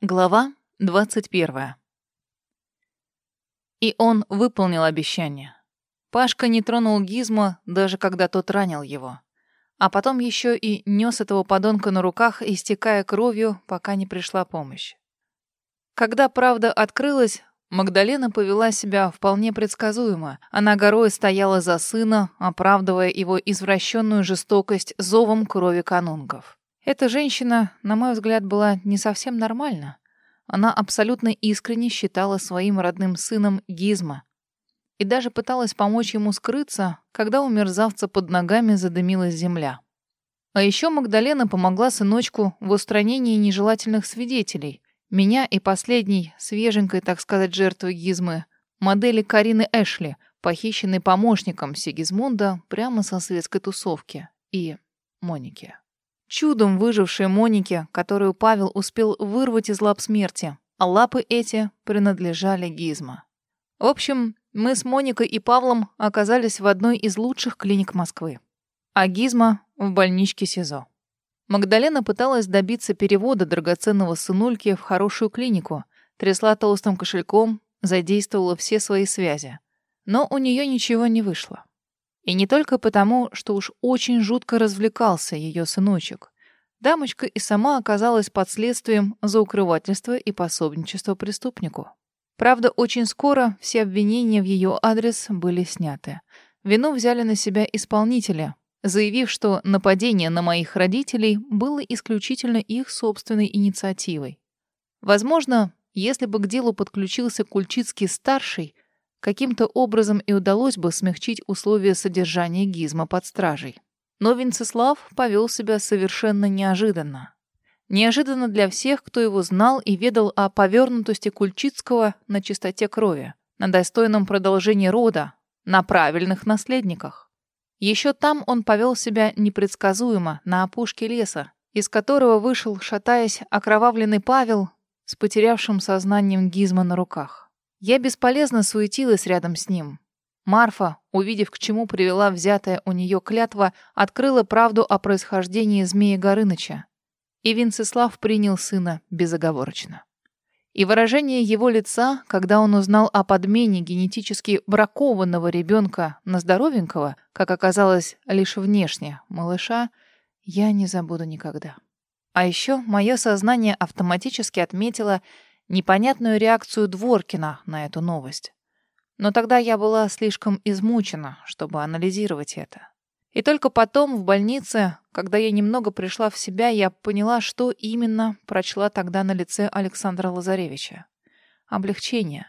Глава 21. И он выполнил обещание. Пашка не тронул Гизма, даже когда тот ранил его. А потом еще и нес этого подонка на руках, истекая кровью, пока не пришла помощь. Когда правда открылась, Магдалена повела себя вполне предсказуемо. Она горой стояла за сына, оправдывая его извращенную жестокость зовом крови канунгов. Эта женщина, на мой взгляд, была не совсем нормальна. Она абсолютно искренне считала своим родным сыном Гизма и даже пыталась помочь ему скрыться, когда у мерзавца под ногами задымилась земля. А еще Магдалена помогла сыночку в устранении нежелательных свидетелей. Меня и последней, свеженькой, так сказать, жертвы Гизмы, модели Карины Эшли, похищенной помощником Сигизмунда прямо со светской тусовки, и Моники. Чудом выжившей Монике, которую Павел успел вырвать из лап смерти, а лапы эти принадлежали Гизма. В общем, мы с Моникой и Павлом оказались в одной из лучших клиник Москвы, а Гизма — в больничке СИЗО. Магдалена пыталась добиться перевода драгоценного сынульки в хорошую клинику, трясла толстым кошельком, задействовала все свои связи. Но у нее ничего не вышло. И не только потому, что уж очень жутко развлекался ее сыночек. Дамочка и сама оказалась под следствием за укрывательство и пособничество преступнику. Правда, очень скоро все обвинения в ее адрес были сняты. Вину взяли на себя исполнители, заявив, что нападение на моих родителей было исключительно их собственной инициативой. Возможно, если бы к делу подключился Кульчицкий-старший, Каким-то образом и удалось бы смягчить условия содержания Гизма под стражей. Но Венцеслав повел себя совершенно неожиданно. Неожиданно для всех, кто его знал и ведал о повернутости Кульчицкого на чистоте крови, на достойном продолжении рода, на правильных наследниках. Еще там он повел себя непредсказуемо на опушке леса, из которого вышел, шатаясь, окровавленный Павел с потерявшим сознанием Гизма на руках. Я бесполезно суетилась рядом с ним. Марфа, увидев, к чему привела взятая у нее клятва, открыла правду о происхождении змея Горыныча. И Винцеслав принял сына безоговорочно. И выражение его лица, когда он узнал о подмене генетически бракованного ребенка на здоровенького, как оказалось лишь внешне, малыша, я не забуду никогда. А еще мое сознание автоматически отметило — непонятную реакцию Дворкина на эту новость. Но тогда я была слишком измучена, чтобы анализировать это. И только потом, в больнице, когда я немного пришла в себя, я поняла, что именно прочла тогда на лице Александра Лазаревича. Облегчение.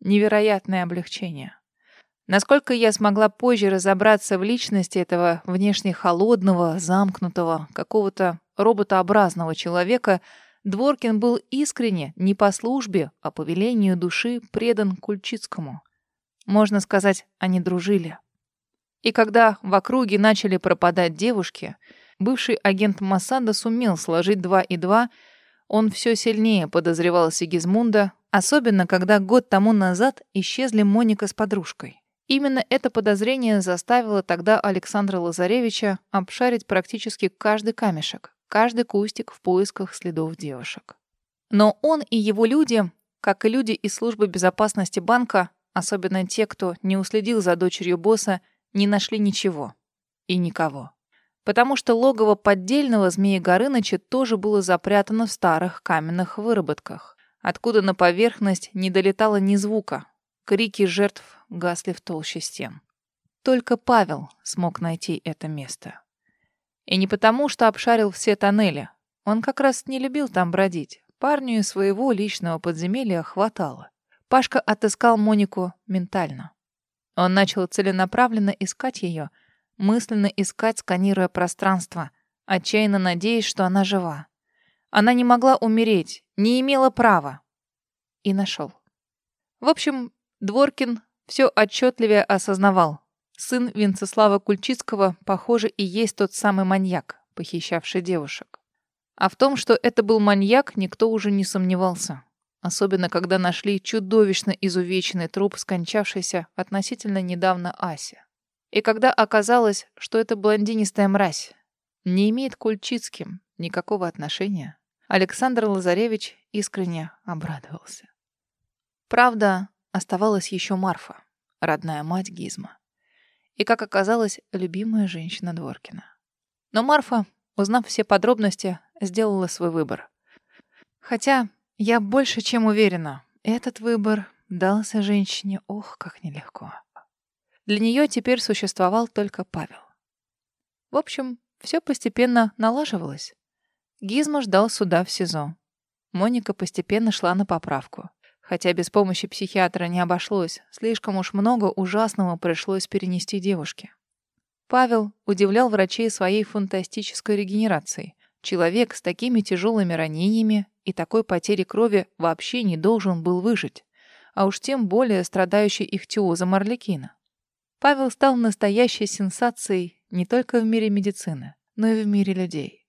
Невероятное облегчение. Насколько я смогла позже разобраться в личности этого внешне холодного, замкнутого, какого-то роботообразного человека — Дворкин был искренне, не по службе, а по велению души предан Кульчицкому. Можно сказать, они дружили. И когда в округе начали пропадать девушки, бывший агент Массада сумел сложить два и два, он все сильнее подозревал Сигизмунда, особенно когда год тому назад исчезли Моника с подружкой. Именно это подозрение заставило тогда Александра Лазаревича обшарить практически каждый камешек каждый кустик в поисках следов девушек. Но он и его люди, как и люди из службы безопасности банка, особенно те, кто не уследил за дочерью босса, не нашли ничего и никого. Потому что логово поддельного змея Горыныча тоже было запрятано в старых каменных выработках, откуда на поверхность не долетало ни звука. Крики жертв гасли в толще стен. Только Павел смог найти это место. И не потому, что обшарил все тоннели. Он как раз не любил там бродить. Парню из своего личного подземелья хватало. Пашка отыскал Монику ментально. Он начал целенаправленно искать ее, мысленно искать, сканируя пространство, отчаянно надеясь, что она жива. Она не могла умереть, не имела права. И нашел. В общем, Дворкин все отчетливее осознавал. Сын Венцеслава Кульчицкого, похоже, и есть тот самый маньяк, похищавший девушек. А в том, что это был маньяк, никто уже не сомневался. Особенно, когда нашли чудовищно изувеченный труп, скончавшийся относительно недавно Аси. И когда оказалось, что эта блондинистая мразь не имеет к Кульчицким никакого отношения. Александр Лазаревич искренне обрадовался. Правда, оставалась еще Марфа, родная мать Гизма. И, как оказалось, любимая женщина Дворкина. Но Марфа, узнав все подробности, сделала свой выбор. Хотя я больше чем уверена, этот выбор дался женщине, ох, как нелегко. Для нее теперь существовал только Павел. В общем, все постепенно налаживалось. Гизма ждал суда в СИЗО. Моника постепенно шла на поправку. Хотя без помощи психиатра не обошлось, слишком уж много ужасного пришлось перенести девушке. Павел удивлял врачей своей фантастической регенерацией. Человек с такими тяжелыми ранениями и такой потерей крови вообще не должен был выжить, а уж тем более страдающий ихтиозом Орликина. Павел стал настоящей сенсацией не только в мире медицины, но и в мире людей.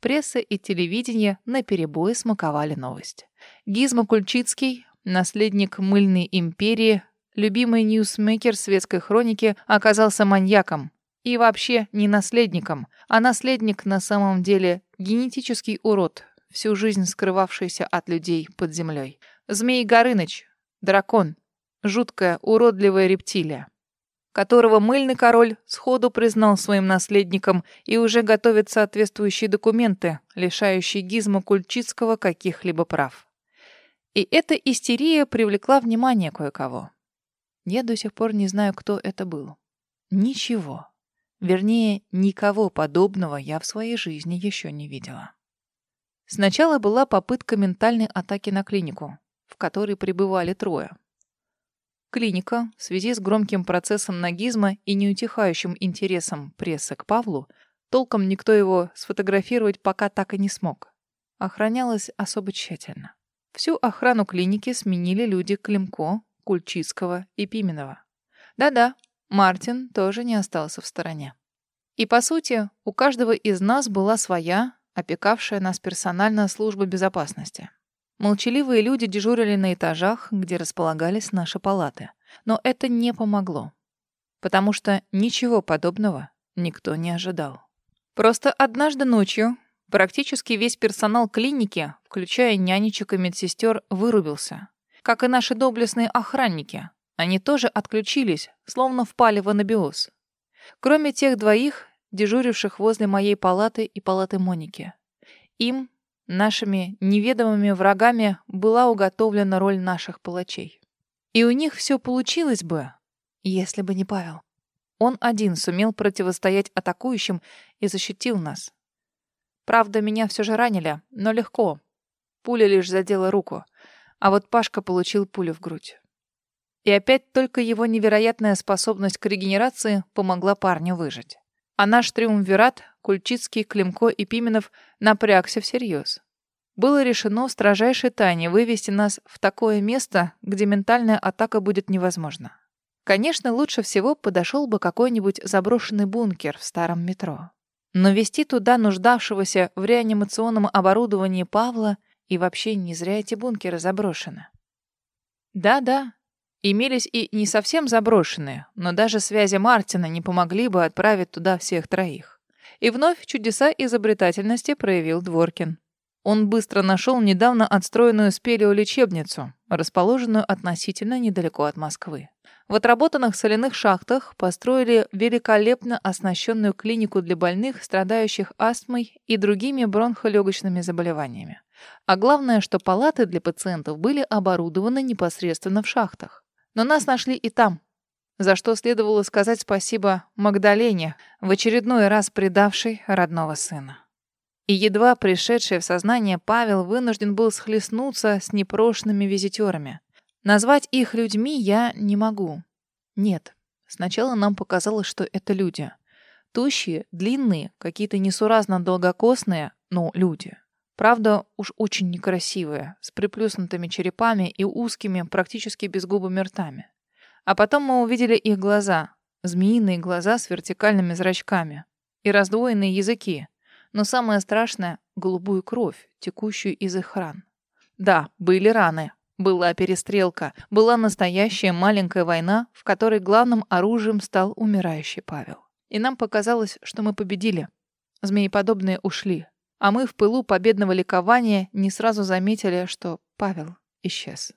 Пресса и телевидение наперебой смаковали новость. Гизмо Кульчицкий, наследник мыльной империи, любимый ньюсмейкер светской хроники, оказался маньяком. И вообще не наследником, а наследник на самом деле генетический урод, всю жизнь скрывавшийся от людей под землей. Змей Горыныч, дракон, жуткая, уродливая рептилия которого мыльный король сходу признал своим наследником и уже готовит соответствующие документы, лишающие Гизмо Кульчицкого каких-либо прав. И эта истерия привлекла внимание кое-кого. Я до сих пор не знаю, кто это был. Ничего. Вернее, никого подобного я в своей жизни еще не видела. Сначала была попытка ментальной атаки на клинику, в которой пребывали трое. Клиника, в связи с громким процессом нагизма и неутихающим интересом прессы к Павлу, толком никто его сфотографировать пока так и не смог. Охранялась особо тщательно. Всю охрану клиники сменили люди Климко, Кульчицкого и Пименова. Да-да, Мартин тоже не остался в стороне. И, по сути, у каждого из нас была своя, опекавшая нас персональная служба безопасности. Молчаливые люди дежурили на этажах, где располагались наши палаты. Но это не помогло. Потому что ничего подобного никто не ожидал. Просто однажды ночью практически весь персонал клиники, включая нянечек и медсестер, вырубился. Как и наши доблестные охранники. Они тоже отключились, словно впали в анабиоз. Кроме тех двоих, дежуривших возле моей палаты и палаты Моники. Им Нашими неведомыми врагами была уготовлена роль наших палачей. И у них все получилось бы, если бы не Павел. Он один сумел противостоять атакующим и защитил нас. Правда, меня все же ранили, но легко. Пуля лишь задела руку, а вот Пашка получил пулю в грудь. И опять только его невероятная способность к регенерации помогла парню выжить. А наш триумвират, Кульчицкий, Климко и Пименов, напрягся всерьез. Было решено строжайшей тайне вывести нас в такое место, где ментальная атака будет невозможна. Конечно, лучше всего подошел бы какой-нибудь заброшенный бункер в старом метро. Но вести туда нуждавшегося в реанимационном оборудовании Павла и вообще не зря эти бункеры заброшены. Да-да, Имелись и не совсем заброшенные, но даже связи Мартина не помогли бы отправить туда всех троих. И вновь чудеса изобретательности проявил Дворкин. Он быстро нашел недавно отстроенную спелеолечебницу, расположенную относительно недалеко от Москвы. В отработанных соляных шахтах построили великолепно оснащенную клинику для больных, страдающих астмой и другими бронхолегочными заболеваниями. А главное, что палаты для пациентов были оборудованы непосредственно в шахтах. Но нас нашли и там, за что следовало сказать спасибо Магдалене, в очередной раз предавшей родного сына. И едва пришедший в сознание Павел вынужден был схлестнуться с непрошенными визитерами. Назвать их людьми я не могу. Нет, сначала нам показалось, что это люди. Тощие, длинные, какие-то несуразно долгокосные, но люди. Правда, уж очень некрасивые, с приплюснутыми черепами и узкими, практически безгубыми ртами. А потом мы увидели их глаза, змеиные глаза с вертикальными зрачками и раздвоенные языки. Но самое страшное — голубую кровь, текущую из их ран. Да, были раны, была перестрелка, была настоящая маленькая война, в которой главным оружием стал умирающий Павел. И нам показалось, что мы победили. Змееподобные ушли. А мы в пылу победного ликования не сразу заметили, что Павел исчез.